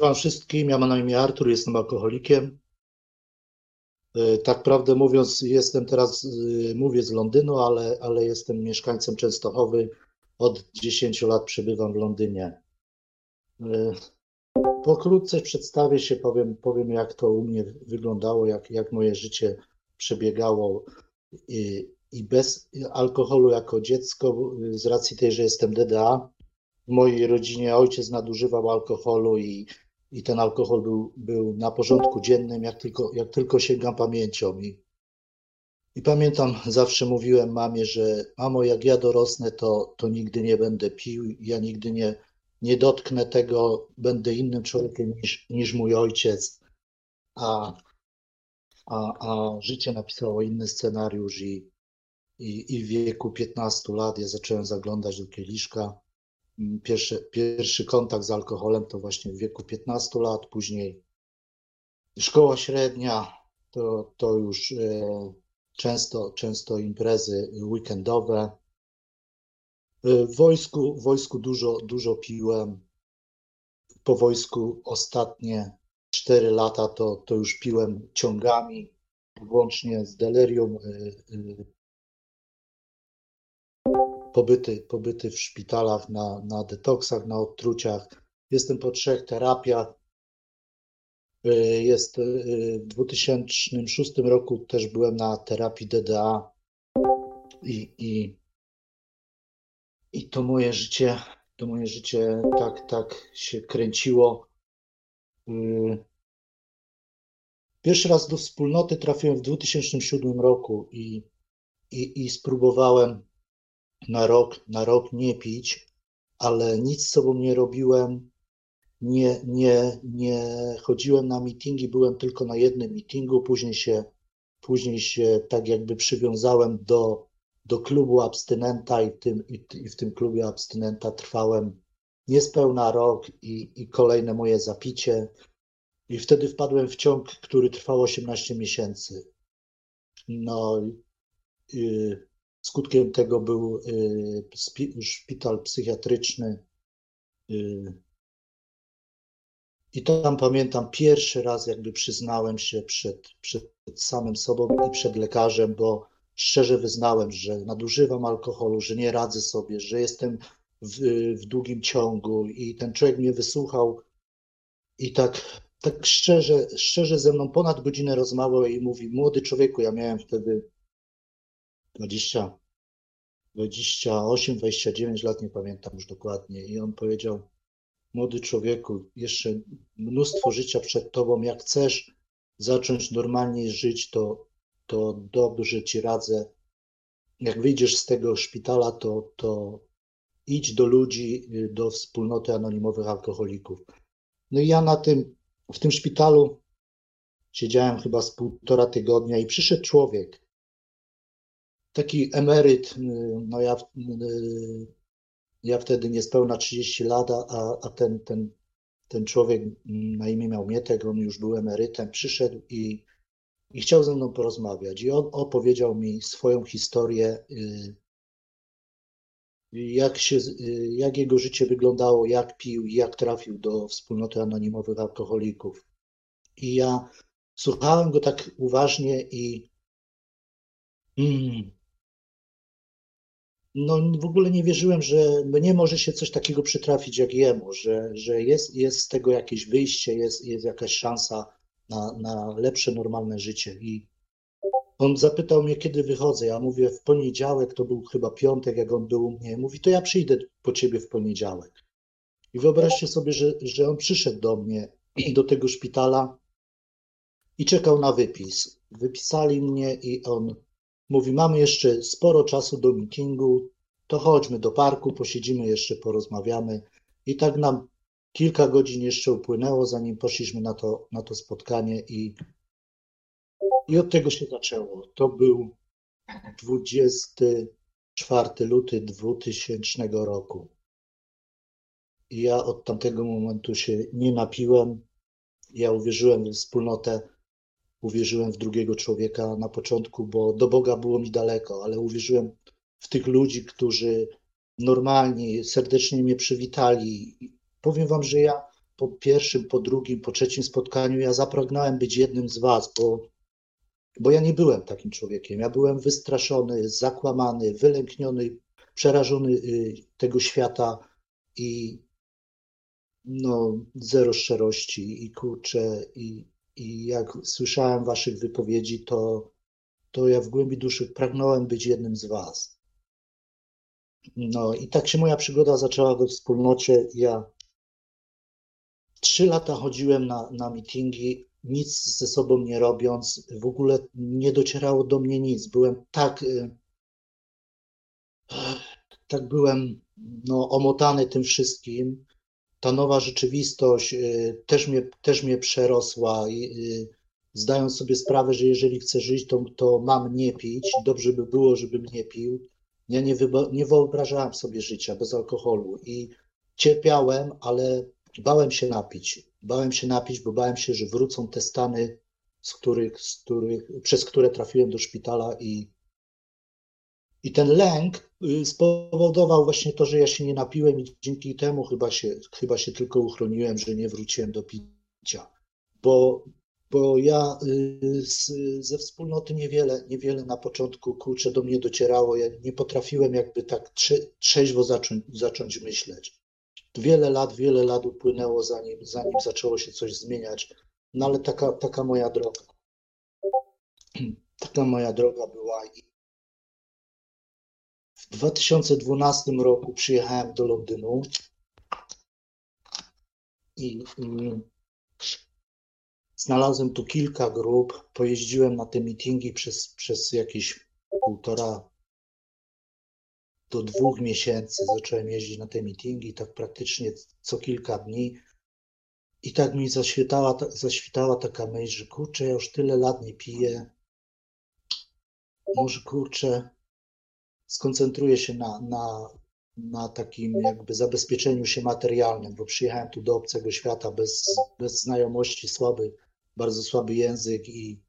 Wam wszystkim, ja mam na imię Artur, jestem alkoholikiem. E, tak prawdę mówiąc, jestem teraz, e, mówię z Londynu, ale, ale jestem mieszkańcem Częstochowy. Od 10 lat przebywam w Londynie. E, pokrótce przedstawię się, powiem, powiem jak to u mnie wyglądało, jak, jak moje życie przebiegało i, i bez alkoholu jako dziecko, z racji tej, że jestem DDA. W mojej rodzinie ojciec nadużywał alkoholu i i ten alkohol był, był na porządku dziennym, jak tylko, jak tylko sięgam pamięcią. I, I pamiętam, zawsze mówiłem mamie, że mamo, jak ja dorosnę, to, to nigdy nie będę pił, ja nigdy nie, nie dotknę tego, będę innym człowiekiem niż, niż mój ojciec. A, a, a życie napisało inny scenariusz i, i, i w wieku 15 lat ja zacząłem zaglądać do kieliszka Pierwszy, pierwszy kontakt z alkoholem to właśnie w wieku 15 lat, później szkoła średnia, to, to już e, często, często imprezy weekendowe. E, w wojsku, w wojsku dużo, dużo piłem. Po wojsku ostatnie 4 lata to, to już piłem ciągami, włącznie z delirium e, pobyty, pobyty w szpitalach na, na detoksach, na odtruciach. Jestem po trzech terapiach. Y, jest, y, w 2006 roku też byłem na terapii DDA i, i, i to moje życie, to moje życie tak, tak się kręciło. Y, pierwszy raz do wspólnoty trafiłem w 2007 roku i, i, i spróbowałem na rok, na rok nie pić, ale nic z sobą nie robiłem, nie, nie, nie chodziłem na meetingi, byłem tylko na jednym meetingu, później się, później się tak jakby przywiązałem do, do klubu abstynenta i w, tym, i w tym klubie abstynenta trwałem niespełna rok i, i kolejne moje zapicie. I wtedy wpadłem w ciąg, który trwał 18 miesięcy. No, yy, Skutkiem tego był y, szpital psychiatryczny. Y, I tam pamiętam pierwszy raz, jakby przyznałem się przed, przed samym sobą i przed lekarzem, bo szczerze wyznałem, że nadużywam alkoholu, że nie radzę sobie, że jestem w, w długim ciągu i ten człowiek mnie wysłuchał i tak, tak szczerze, szczerze ze mną ponad godzinę rozmawiał i mówi, młody człowieku, ja miałem wtedy 20, 28, 29 lat, nie pamiętam już dokładnie. I on powiedział: Młody człowieku, jeszcze mnóstwo życia przed tobą. Jak chcesz zacząć normalnie żyć, to, to dobrze ci radzę. Jak wyjdziesz z tego szpitala, to, to idź do ludzi, do wspólnoty anonimowych alkoholików. No i ja na tym, w tym szpitalu siedziałem chyba z półtora tygodnia i przyszedł człowiek, taki emeryt, y, no ja, y, ja wtedy niespełna 30 lat, a, a ten, ten, ten człowiek na imię miał Mietek, on już był emerytem, przyszedł i, i chciał ze mną porozmawiać. I on opowiedział mi swoją historię, y, jak, się, jak jego życie wyglądało, jak pił, jak trafił do wspólnoty anonimowych alkoholików. I ja słuchałem go tak uważnie i mm, no w ogóle nie wierzyłem, że mnie może się coś takiego przytrafić jak jemu, że, że jest, jest z tego jakieś wyjście, jest, jest jakaś szansa na, na lepsze, normalne życie. I on zapytał mnie, kiedy wychodzę. Ja mówię, w poniedziałek, to był chyba piątek, jak on był u mnie. Mówi, to ja przyjdę po ciebie w poniedziałek. I wyobraźcie sobie, że, że on przyszedł do mnie, do tego szpitala i czekał na wypis. Wypisali mnie i on Mówi, mamy jeszcze sporo czasu do meetingu, to chodźmy do parku, posiedzimy jeszcze, porozmawiamy. I tak nam kilka godzin jeszcze upłynęło, zanim poszliśmy na to, na to spotkanie i, i od tego się zaczęło. To był 24 luty 2000 roku. I ja od tamtego momentu się nie napiłem. Ja uwierzyłem w wspólnotę uwierzyłem w drugiego człowieka na początku, bo do Boga było mi daleko, ale uwierzyłem w tych ludzi, którzy normalnie, serdecznie mnie przywitali. Powiem wam, że ja po pierwszym, po drugim, po trzecim spotkaniu ja zapragnąłem być jednym z was, bo, bo ja nie byłem takim człowiekiem. Ja byłem wystraszony, zakłamany, wylękniony, przerażony y, tego świata i no, zero szczerości i kurczę, i, i jak słyszałem waszych wypowiedzi, to, to ja w głębi duszy pragnąłem być jednym z was. No i tak się moja przygoda zaczęła we wspólnocie. Ja trzy lata chodziłem na, na meetingi, nic ze sobą nie robiąc, w ogóle nie docierało do mnie nic. Byłem tak, y, tak byłem no, omotany tym wszystkim. Ta nowa rzeczywistość y, też mnie, też mnie przerosła. Y, zdając sobie sprawę, że jeżeli chcę żyć, to, to mam nie pić. Dobrze by było, żebym nie pił. Ja nie, nie wyobrażałem sobie życia bez alkoholu i cierpiałem, ale bałem się napić. Bałem się napić, bo bałem się, że wrócą te stany, z których, z których, przez które trafiłem do szpitala i, i ten lęk y, spowodował właśnie to, że ja się nie napiłem i dzięki temu chyba się, chyba się tylko uchroniłem, że nie wróciłem do picia. Bo bo ja y, z, ze wspólnoty niewiele, niewiele na początku kurczę do mnie docierało. Ja nie potrafiłem jakby tak trzeźwo zacząć, zacząć myśleć. Wiele lat, wiele lat upłynęło, zanim, zanim zaczęło się coś zmieniać. No ale taka, taka moja droga. Taka moja droga była. I w 2012 roku przyjechałem do Londynu i, i Znalazłem tu kilka grup, pojeździłem na te meetingi przez, przez jakieś półtora do dwóch miesięcy. Zacząłem jeździć na te meetingi, tak praktycznie co kilka dni. I tak mi zaświtała, zaświtała taka myśl, że kurczę, ja już tyle lat nie piję. Może kurczę, skoncentruję się na, na, na takim jakby zabezpieczeniu się materialnym, bo przyjechałem tu do obcego świata bez, bez znajomości, słaby, bardzo słaby język i,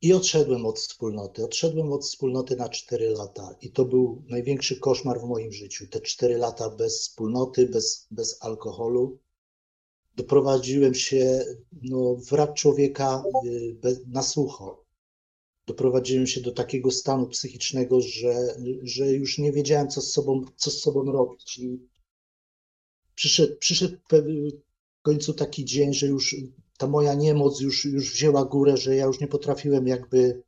i odszedłem od wspólnoty. Odszedłem od wspólnoty na 4 lata i to był największy koszmar w moim życiu. Te 4 lata bez wspólnoty, bez, bez alkoholu. Doprowadziłem się no, wrak człowieka y, na sucho. Doprowadziłem się do takiego stanu psychicznego, że, że już nie wiedziałem, co z sobą, co z sobą robić. I przyszedł, przyszedł końcu taki dzień, że już ta moja niemoc już, już wzięła górę, że ja już nie potrafiłem jakby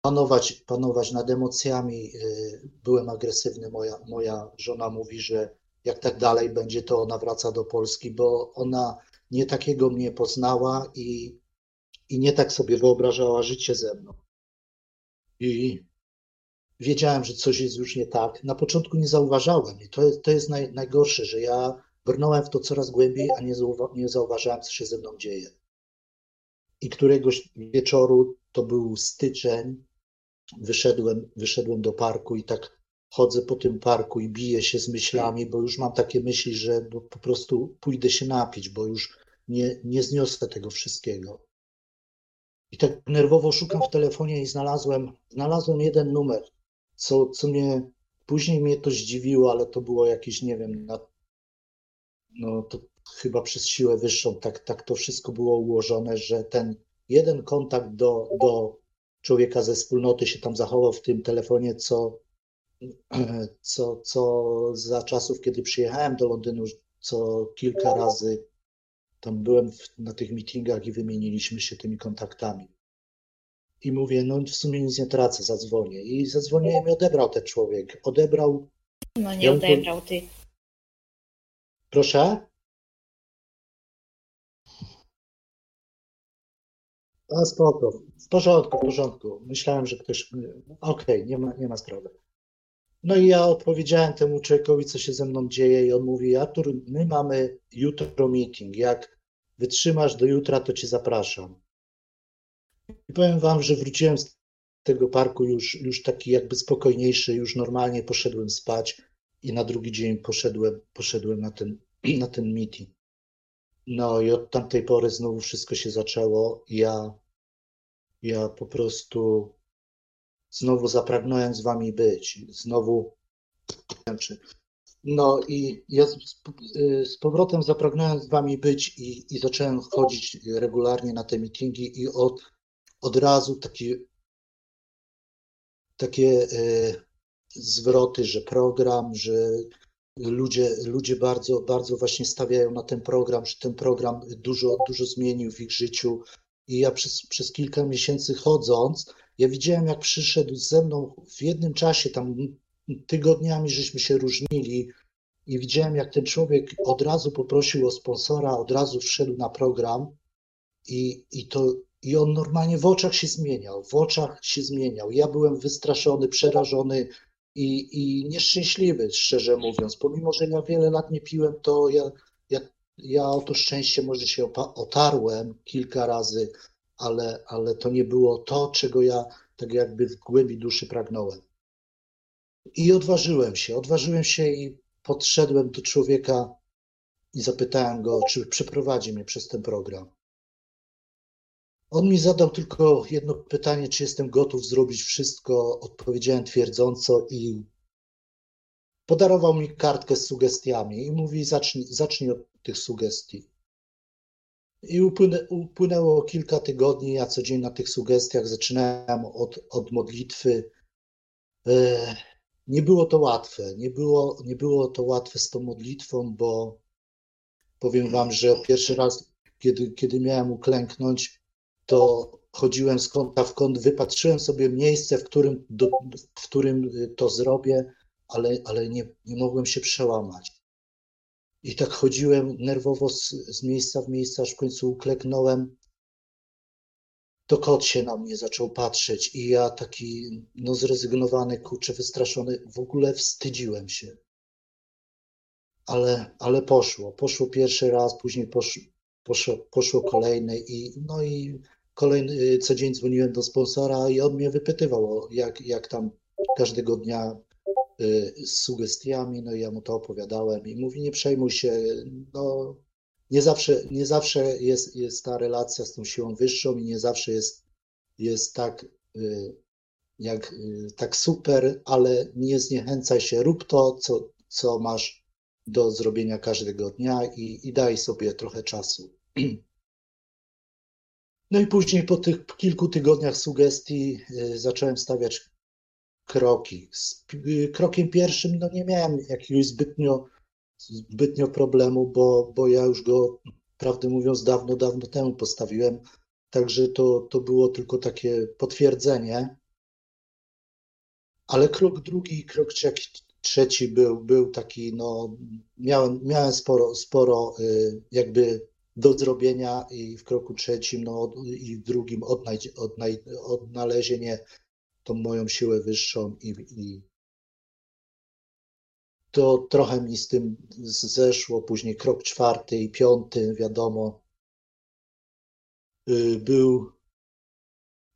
panować, panować nad emocjami. Y, byłem agresywny. Moja, moja żona mówi, że jak tak dalej będzie, to ona wraca do Polski, bo ona nie takiego mnie poznała i, i nie tak sobie wyobrażała życie ze mną. I wiedziałem, że coś jest już nie tak. Na początku nie zauważałem i to, to jest naj, najgorsze, że ja Brnąłem w to coraz głębiej, a nie, zauwa nie zauważałem, co się ze mną dzieje. I któregoś wieczoru, to był styczeń, wyszedłem, wyszedłem do parku i tak chodzę po tym parku i biję się z myślami, bo już mam takie myśli, że po prostu pójdę się napić, bo już nie, nie zniosę tego wszystkiego. I tak nerwowo szukam w telefonie i znalazłem, znalazłem jeden numer, co, co mnie, później mnie to zdziwiło, ale to było jakieś, nie wiem, na no to chyba przez siłę wyższą tak, tak to wszystko było ułożone, że ten jeden kontakt do, do człowieka ze wspólnoty się tam zachował w tym telefonie, co, co, co za czasów, kiedy przyjechałem do Londynu, co kilka razy tam byłem w, na tych meetingach i wymieniliśmy się tymi kontaktami. I mówię, no w sumie nic nie tracę, zadzwonię. I zadzwoniłem i odebrał ten człowiek. Odebrał. No nie ja odebrał, ty Proszę? A spoko. W porządku, w porządku. Myślałem, że ktoś. Okej, okay, nie, ma, nie ma sprawy. No i ja odpowiedziałem temu człowiekowi, co się ze mną dzieje, i on mówi: Artur, my mamy jutro meeting. Jak wytrzymasz do jutra, to cię zapraszam. I powiem wam, że wróciłem z tego parku już, już taki jakby spokojniejszy, już normalnie poszedłem spać i na drugi dzień poszedłem, poszedłem na, ten, na ten meeting. No i od tamtej pory znowu wszystko się zaczęło. Ja, ja po prostu znowu zapragnąłem z wami być. Znowu, No i ja z, z powrotem zapragnąłem z wami być i, i zacząłem chodzić regularnie na te meetingi i od, od razu takie, takie e, zwroty, że program, że ludzie, ludzie bardzo, bardzo właśnie stawiają na ten program, że ten program dużo, dużo zmienił w ich życiu. I ja przez, przez kilka miesięcy chodząc, ja widziałem, jak przyszedł ze mną w jednym czasie, tam tygodniami żeśmy się różnili i widziałem, jak ten człowiek od razu poprosił o sponsora, od razu wszedł na program i, i, to, i on normalnie w oczach się zmieniał, w oczach się zmieniał. Ja byłem wystraszony, przerażony i, i nieszczęśliwy, szczerze mówiąc. Pomimo, że ja wiele lat nie piłem, to ja, ja, ja o to szczęście może się otarłem kilka razy, ale, ale to nie było to, czego ja tak jakby w głębi duszy pragnąłem. I odważyłem się, odważyłem się i podszedłem do człowieka i zapytałem go, czy przeprowadzi mnie przez ten program. On mi zadał tylko jedno pytanie, czy jestem gotów zrobić wszystko. Odpowiedziałem twierdząco i podarował mi kartkę z sugestiami i mówi: zacznij, zacznij od tych sugestii. I upłynę, upłynęło kilka tygodni. Ja codziennie na tych sugestiach zaczynałem od, od modlitwy. Nie było to łatwe. Nie było, nie było to łatwe z tą modlitwą, bo powiem Wam, że pierwszy raz, kiedy, kiedy miałem uklęknąć, to chodziłem z kąta w kąt, wypatrzyłem sobie miejsce, w którym, do, w którym to zrobię, ale, ale nie, nie mogłem się przełamać. I tak chodziłem nerwowo z, z miejsca w miejsce, aż w końcu ukleknąłem. To kot się na mnie zaczął patrzeć i ja taki no zrezygnowany, kurczę, wystraszony, w ogóle wstydziłem się. Ale, ale poszło. Poszło pierwszy raz, później poszło, poszło, poszło kolejny i no i kolejny, co dzień dzwoniłem do sponsora i on mnie wypytywał, jak, jak tam każdego dnia Y, z sugestiami, no i ja mu to opowiadałem i mówi, nie przejmuj się, no nie zawsze, nie zawsze jest, jest ta relacja z tą siłą wyższą i nie zawsze jest, jest tak, y, jak, y, tak super, ale nie zniechęcaj się, rób to, co, co masz do zrobienia każdego dnia i, i daj sobie trochę czasu. No i później po tych kilku tygodniach sugestii zacząłem stawiać kroki. Y, krokiem pierwszym no nie miałem jakiegoś zbytnio, zbytnio problemu, bo, bo ja już go, prawdę mówiąc, dawno, dawno temu postawiłem. Także to, to było tylko takie potwierdzenie. Ale krok drugi, krok trzeci był, był taki, no, miałem, miałem sporo, sporo y, jakby do zrobienia i w kroku trzecim, no i w drugim odnalezienie tą moją siłę wyższą i, i to trochę mi z tym zeszło. Później krok czwarty i piąty, wiadomo, y, był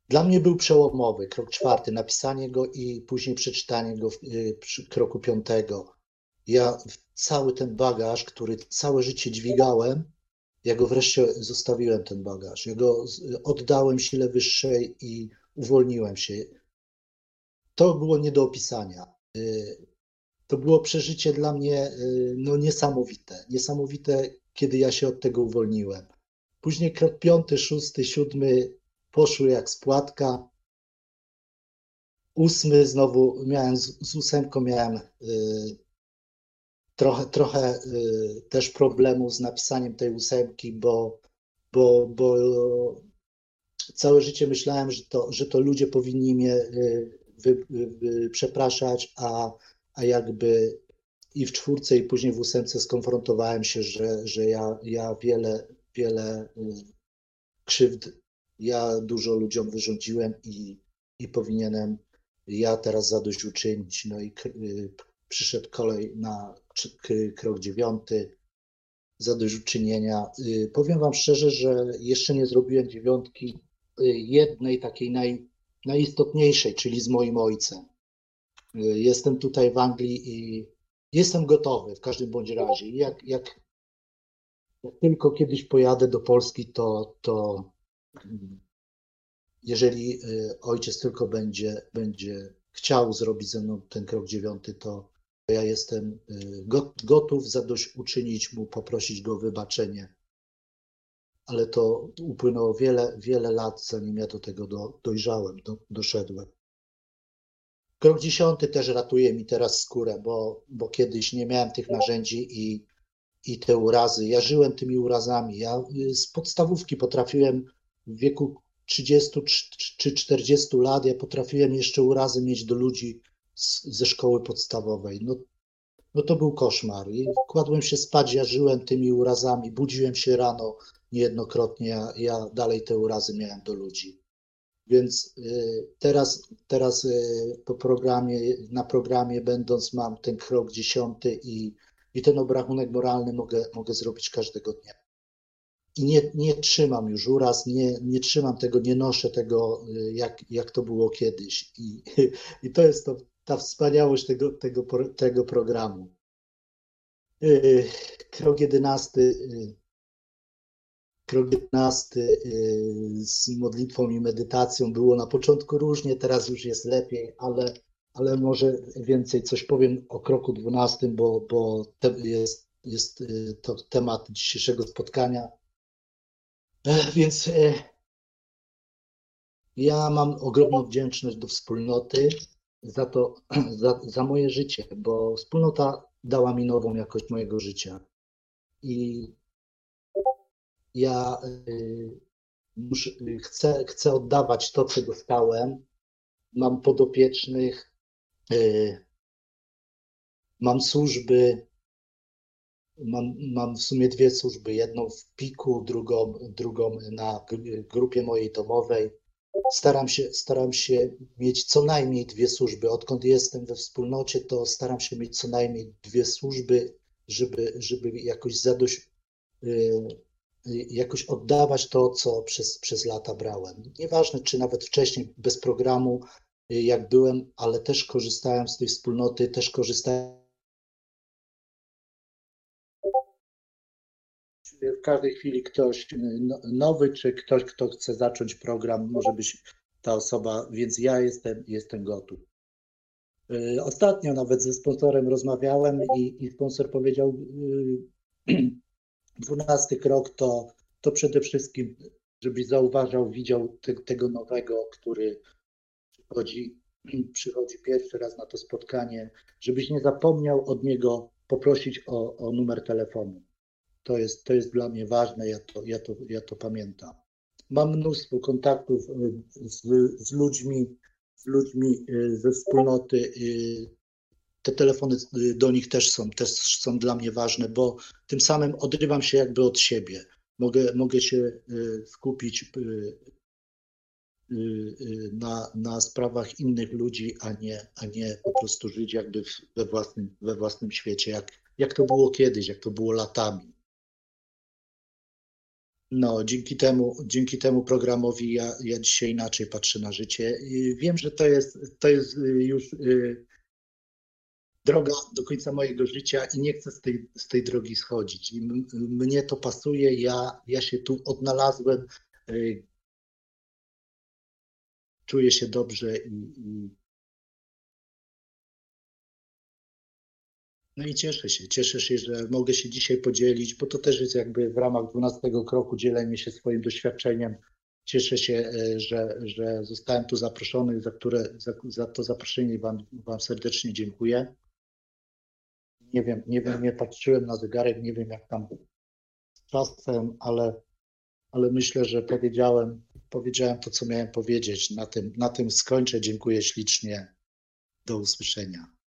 dla mnie był przełomowy. Krok czwarty, napisanie go i później przeczytanie go w y, kroku piątego. Ja cały ten bagaż, który całe życie dźwigałem, ja go wreszcie zostawiłem, ten bagaż. Ja go oddałem sile wyższej i uwolniłem się to było nie do opisania. To było przeżycie dla mnie y, no, niesamowite. Niesamowite, kiedy ja się od tego uwolniłem. Później krok piąty, szósty, siódmy poszły jak spłatka. Ósmy znowu miałem, z, z ósemką miałem y, trochę, trochę y, też problemu z napisaniem tej ósemki, bo, bo, bo całe życie myślałem, że to, że to ludzie powinni mnie y, wy, przepraszać, a, a jakby i w czwórce, i później w ósemce skonfrontowałem się, że, że ja, ja wiele, wiele y, krzywd, ja dużo ludziom wyrządziłem i, i powinienem ja teraz zadośćuczynić. No i y, przyszedł kolej na krok dziewiąty zadośćuczynienia. Y, powiem Wam szczerze, że jeszcze nie zrobiłem dziewiątki jednej takiej naj, najistotniejszej, czyli z moim ojcem. Jestem tutaj w Anglii i jestem gotowy w każdym bądź razie. Jak, jak, jak tylko kiedyś pojadę do Polski, to, to jeżeli y, ojciec tylko będzie, będzie chciał zrobić ze mną ten krok dziewiąty, to ja jestem y, gotów zadośćuczynić mu, poprosić go o wybaczenie. Ale to upłynęło wiele, wiele lat, zanim ja do tego do, dojrzałem, do, doszedłem. Krok dziesiąty też ratuje mi teraz skórę, bo, bo kiedyś nie miałem tych narzędzi i, i te urazy. Ja żyłem tymi urazami. Ja y, z podstawówki potrafiłem w wieku 30 czy 40 lat, ja potrafiłem jeszcze urazy mieć do ludzi z, ze szkoły podstawowej. No, no to był koszmar. I kładłem się spać, ja żyłem tymi urazami, budziłem się rano niejednokrotnie, ja, ja dalej te urazy miałem do ludzi. Więc y, teraz, teraz y, po programie, na programie będąc mam ten krok dziesiąty i, i ten obrachunek moralny mogę, mogę zrobić każdego dnia. I nie, nie trzymam już uraz, nie, nie trzymam tego, nie noszę tego, y, jak, jak to było kiedyś. I, i to jest to, ta wspaniałość tego, tego, tego programu. Krok jedenasty krok 15 y, z modlitwą i medytacją było na początku różnie, teraz już jest lepiej, ale, ale może więcej coś powiem o kroku 12, bo, bo jest, jest y, to temat dzisiejszego spotkania. E, więc e, ja mam ogromną wdzięczność do wspólnoty za to, za, za moje życie, bo wspólnota dała mi nową jakość mojego życia. I ja y, muszę, chcę, chcę oddawać to, co dostałem. Mam podopiecznych, y, mam służby, mam, mam w sumie dwie służby. Jedną w piku, drugą, drugą na grupie mojej domowej. Staram się, staram się mieć co najmniej dwie służby. Odkąd jestem we wspólnocie, to staram się mieć co najmniej dwie służby, żeby, żeby jakoś zadość jakoś oddawać to, co przez, przez lata brałem. Nieważne, czy nawet wcześniej bez programu, jak byłem, ale też korzystałem z tej wspólnoty, też korzystałem. W każdej chwili ktoś no, nowy, czy ktoś, kto chce zacząć program, może być ta osoba, więc ja jestem, jestem gotów. Y, ostatnio nawet ze sponsorem rozmawiałem i, i sponsor powiedział, y, Dwunasty krok to, to przede wszystkim, żebyś zauważał, widział te, tego nowego, który przychodzi, przychodzi pierwszy raz na to spotkanie, żebyś nie zapomniał od niego poprosić o, o numer telefonu. To jest, to jest dla mnie ważne, ja to, ja, to, ja to pamiętam. Mam mnóstwo kontaktów y, z, z ludźmi, z ludźmi y, ze wspólnoty y, te telefony y, do nich też są, też są dla mnie ważne, bo tym samym odrywam się jakby od siebie. Mogę, mogę się y, skupić y, na, na sprawach innych ludzi, a nie, a nie po prostu żyć jakby we własnym, we własnym świecie, jak, jak to było kiedyś, jak to było latami. No, dzięki temu, dzięki temu programowi ja, ja dzisiaj inaczej patrzę na życie. Wiem, że to jest, to jest już droga do końca mojego życia i nie chcę z tej, z tej drogi schodzić. I mnie to pasuje, ja, ja się tu odnalazłem, y, czuję się dobrze i, i No i cieszę się, cieszę się, że mogę się dzisiaj podzielić, bo to też jest jakby w ramach 12 kroku dzielenie się swoim doświadczeniem. Cieszę się, e, że, że zostałem tu zaproszony, za, które, za, za to zaproszenie wam, wam serdecznie dziękuję. Nie wiem, nie wiem, nie patrzyłem na zegarek, nie wiem jak tam z czasem, ale, ale myślę, że powiedziałem, powiedziałem to, co miałem powiedzieć. Na tym, na tym skończę. Dziękuję ślicznie. Do usłyszenia.